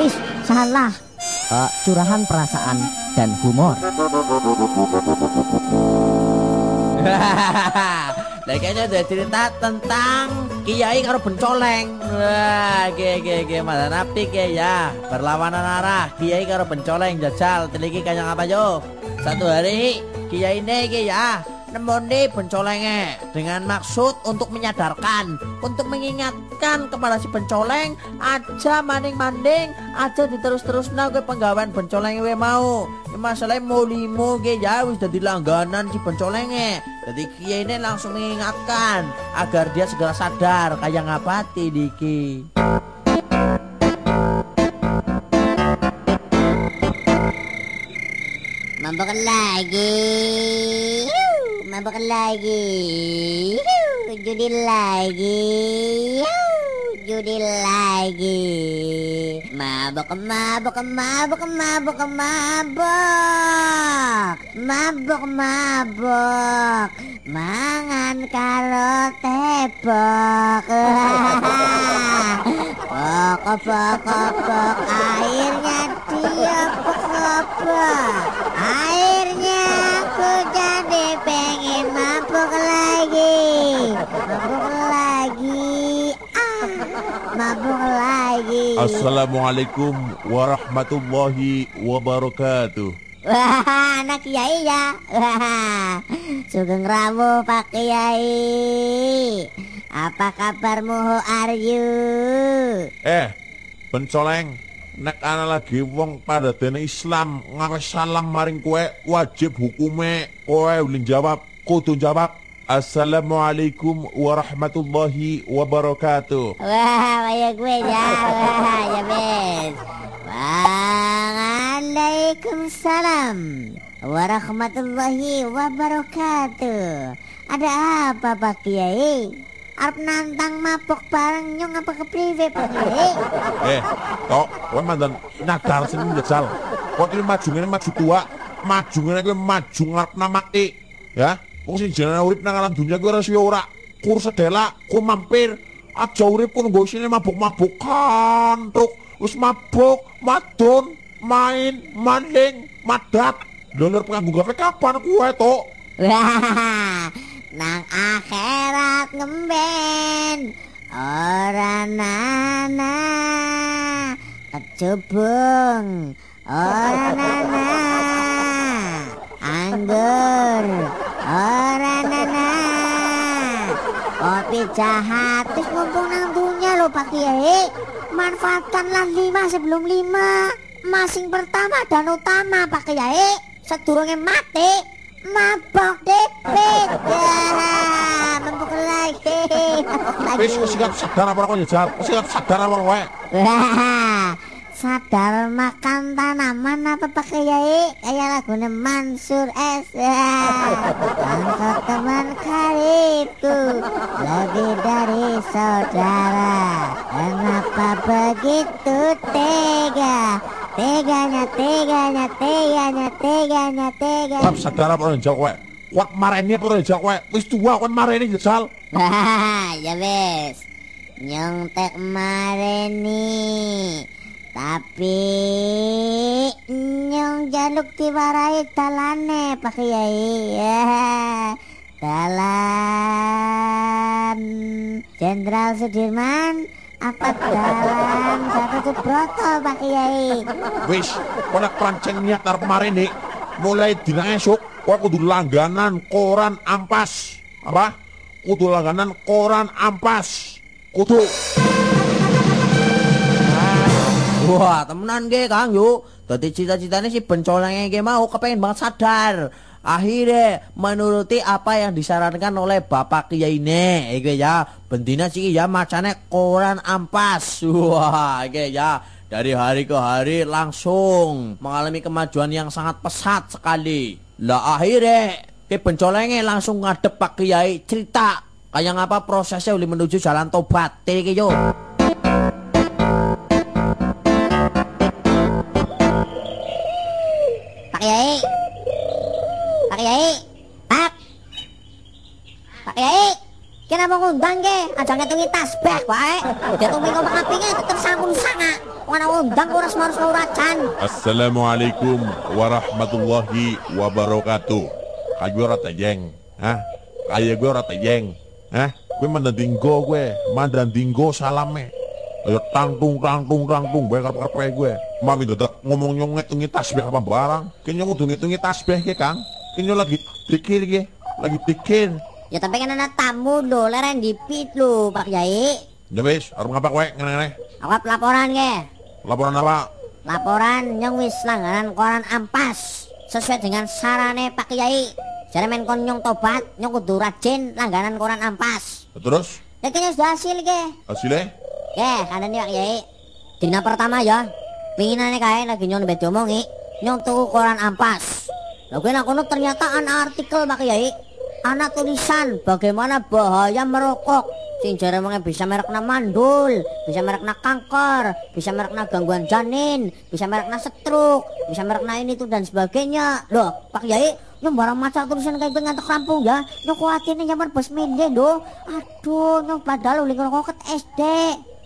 Ih, salah. Uh, curahan perasaan dan humor. Lah kayaknya ada cerita tentang Kiai karo bencoleng. Wah, ge ge ge mana napi ke ya. Berlawanan arah Kiai karo bencoleng jajal teliki kanyang apa yo. Satu hari Kiai ini ke ya nemoni pencolengnya dengan maksud untuk menyadarkan, untuk mengingatkan kepada si pencoleng aja maning-maning, aja diterus-terus gue penggawean pencoleng we mau. Ya, masalahnya mau limo ya wis dadi langganan si pencolengnya. Jadi kia ini langsung mengingatkan agar dia segera sadar kayak ngapati diki. Mabok lagi mabok lagi. Judi lagi. Judi lagi. Mabok mabok mabok mabok mabok. Mabok mabok. Mangan karo tebok pokok pokok pok airnya dia pokok. Airnya aku mabuk lagi mabuk lagi ah mabuk lagi Assalamualaikum warahmatullahi wabarakatuh Wah, anak kiai ya. Wah, sugeng ramu Pak Kiai. Apa kabarmu Ho are you? Eh, pencoleng Nek ana lagi wong pada dene Islam ngawe salam maring kue wajib hukume kowe ulin jawab kudu jawab Assalamualaikum warahmatullahi wabarakatuh. Wah, kayak gue ya. Wah, ya bes. Waalaikumsalam warahmatullahi wabarakatuh. Ada apa Pak Kiai? Arep nantang mabok bareng nyong apa ke prive Pak Kiai? Eh, tok, kowe mandan nyadar sing njajal. Kok iki maju ngene maju tua, maju ngene kowe maju ngarep namake. Ya, wong sing jenenge urip nang alam dunia kuwi suwe ora. Kur sedela, ku mampir. Aja urip ku nggo sine mabuk-mabuk kantuk. Wis mabuk, madon, main, maning, madat. Dolar penganggu gawe kapan kuwe? Wah, nang akhirat ngemben ora nana kecubung ora nana anggur ora nana. Kopi jahat. Terus mumpung nang dunia lo Pak Kiai. Manfaatkanlah lima sebelum lima. Masing pertama dan utama Pak Kiai. Sedurunge mati. Mabok ya mabok lagi. Wis sikap sadar apa kok? Wis sikap sadar apa kowe? Sadar makan tanaman apa pakai yai kayak lagunya Mansur S Angkat teman karibku lebih dari saudara Kenapa begitu tega Teganya, teganya, teganya, teganya, teganya Sikap sadar apa kowe? Kuat mareni apa kowe? Wis tua mareni njajal. Wah, ya wes. Nyontek mareni. Tapi nyong jaluk diwarai dalane Pak Kiai. Ya. Jenderal Sudirman apa dalan satu Subroto Pak Kiai. Wis, kowe nek prancing niat arep mareni, mulai dina esuk kowe kudu langganan koran ampas. Apa? Kudu langganan koran ampas. Kudu. Wah, temenan ge Kang yuk. Dadi cita-citanya si pencolengnya ge mau kepengen banget sadar. Akhirnya menuruti apa yang disarankan oleh Bapak Kiai ini, iki ya. Bendina sih ya macane koran ampas. Wah, iki ya. Dari hari ke hari langsung mengalami kemajuan yang sangat pesat sekali. Lah akhirnya ke pencolengnya langsung ngadep Pak Kiai cerita kayak ngapa prosesnya uli menuju jalan tobat. Iki yo. Kenapa mau ngundang ke, aja ngitungi tasbih wae. Ditungi ngomong apinge tetep sampun sanga. Wana ngundang ora semarus urajan. Assalamualaikum warahmatullahi wabarakatuh. Kayak gue rata jeng, hah? Kayak gue rata jeng, hah? Gue mandandinggo gue, mandandinggo salame. Ayo tangtung tangtung tangtung bae karep karepe gue. Mami dadak ngomong nyong ngitungi tasbih apa barang. Kayaknya kudu ngitungi tasbih ke Kang. Kayaknya lagi pikir ke, lagi pikir. Ya tapi kan ana tamu lho, leren dipit lho Pak Yai. Ya wis, arep ngapa kowe ngene-ngene? Awak laporan ke. Laporan apa? Laporan nyong wis langganan koran ampas sesuai dengan sarane Pak Kiai. Jare men kon nyong tobat, nyong kudu rajin langganan koran ampas. Terus Ya kayaknya sudah hasil ke. hasilnya? Ke, kanan Pak Kiai. Dina pertama ya. Pinginane kae lagi nyong beda omongi, nyong tuku koran ampas. Lah kuwi nang kono ternyata ana artikel Pak Kiai. Ana tulisan bagaimana bahaya merokok. Sing jare wong bisa merekna mandul, bisa merekna kanker, bisa merekna gangguan janin, bisa merekna stroke, bisa merekna ini itu dan sebagainya. Loh, Pak Yai, nyong barang maca tulisan kayak pengen rampung ya. Nyong kuatin nyaman bos mende do. Aduh, nyong padahal uli ngerokok SD.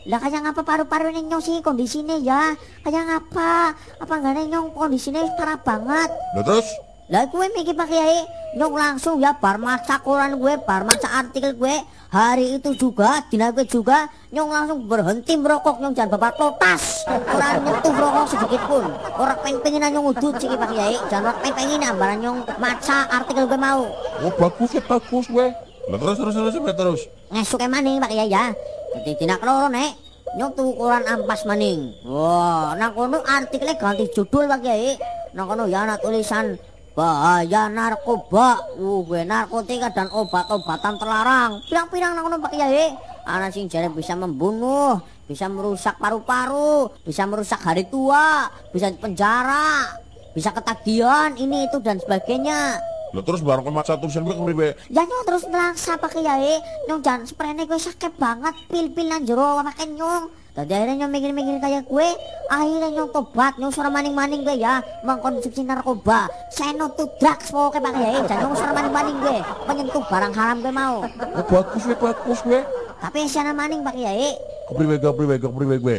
Lah kayak ngapa paru-paru ini nyong sih kondisinya ya? Kayak ngapa? Apa enggak nyong kondisinya parah banget? Lah terus? Lah gue mikir Pak Kiai, nyong langsung ya bar maca koran gue, bar maca artikel gue. Hari itu juga, dina gue juga, nyong langsung berhenti merokok, nyong jangan bapak totas. Orang nyentuh rokok sedikit pun. Orang peng-penginan nyong udut sih Pak Kiai. Jangan orang peng-penginan, barang nyong maca artikel gue mau. Oh bagus ya bagus gue. Lah terus terus terus terus terus. Ngesuk maning Pak Kiai ya. Jadi dina keloro nek, nyong tuh koran ampas maning. Wah, nang kono artikelnya ganti judul Pak Kiai. Nang kono ya ana tulisan bahaya narkoba, uh, gue narkotika dan obat-obatan terlarang. Pirang-pirang nang Pak Kiai. Ana sing jare bisa membunuh, bisa merusak paru-paru, bisa merusak hari tua, bisa penjara, bisa ketagihan ini itu dan sebagainya. Lah terus barang kowe maca tulisan gue kepriwe? Ya nyong terus nelaksa pakai yae, nyong jangan sprene gue sakit banget, pil-pil nang jero makan nyong. Tadi akhirnya nyong mikir-mikir kayak gue, akhirnya nyong tobat, nyong suara maning-maning gue ya, mengkonsumsi narkoba, saya no to drugs pokoknya pakai yae, dan nyong suara maning-maning gue, menyentuh barang haram gue mau. Oh bagus gue bagus gue. Tapi siapa maning pakai yae, Kepriwe kepriwe kepriwe gue.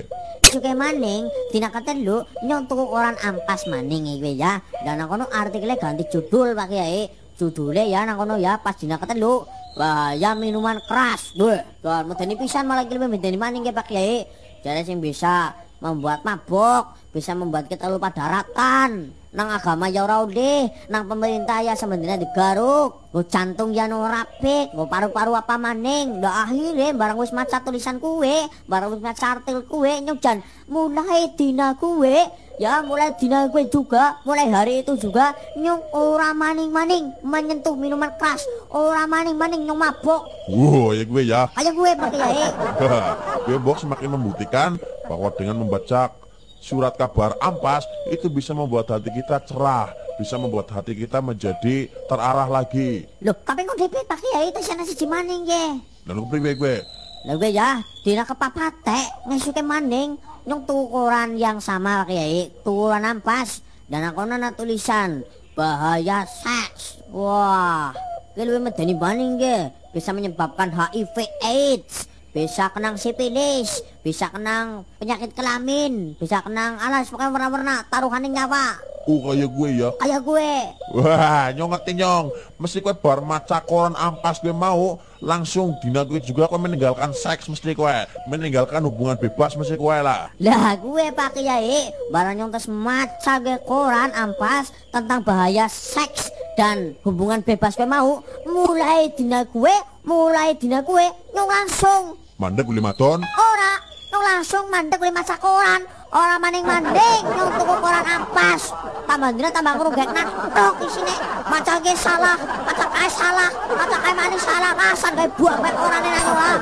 juga maning, tina ketelu, nyong tuku koran ampas maning ya gue ya, dan kono artikelnya ganti judul pakai yae, judulnya ya nang kono ya pas dina ketelu, bahaya minuman keras, duh, dan medeni pisan malah lebih medeni maning ya pakai yae, jadi sing bisa membuat mabok, bisa membuat kita lupa daratan. Nang agama ya ora nang pemerintah ya sebenarnya digaruk. Go jantung ya no rapik, go paru-paru apa maning. Lah akhirnya barang wis maca tulisan kue, barang wis maca artikel kue nyujan mulai dina kue Ya mulai dina kue juga, mulai hari itu juga nyong ora maning-maning menyentuh minuman keras, ora maning-maning nyong mabok. Wow ya gue ya. Kayak gue pakai yae. gue box semakin membuktikan bahwa dengan membaca surat kabar ampas itu bisa membuat hati kita cerah, bisa membuat hati kita menjadi terarah lagi. Loh, tapi kok DP pakai yae itu sana siji maning ye. Dan kepriwe gue? Lah gue ya, dina kepapate ngesuke maning nyong tukuran yang sama kiai, tukuran ampas dan aku nana tulisan bahaya seks. Wah, gue lebih medeni maning ge, bisa menyebabkan HIV AIDS, bisa kenang sipilis, bisa kenang penyakit kelamin, bisa kenang alas pokoknya warna-warna taruhan nyawa. Oh kayak gue ya. Kayak gue. Wah, nyong nyong. Mesti kowe bar maca koran ampas gue mau, langsung dina gue juga kowe meninggalkan seks mesti kowe. Meninggalkan hubungan bebas mesti kowe lah. Lah gue pak kiai barang yang tes maca gue koran ampas tentang bahaya seks dan hubungan bebas gue mau mulai dina gue mulai dina gue nyong langsung Mandek lima ton. ora nyong langsung mandek gue maca koran ora maning mandek nyong tuku koran ampas. Tambah dina tambah ngerugek natok isine. Maca gue salah maca kae salah maca kae maning salah. Rasan gue buang gue koran nang nyong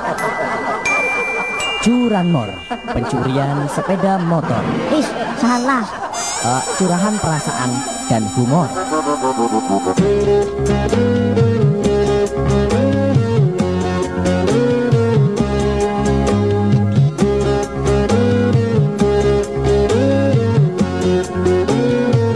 Curanmor, pencurian sepeda motor, Ih, salah. Eh, curahan perasaan dan humor.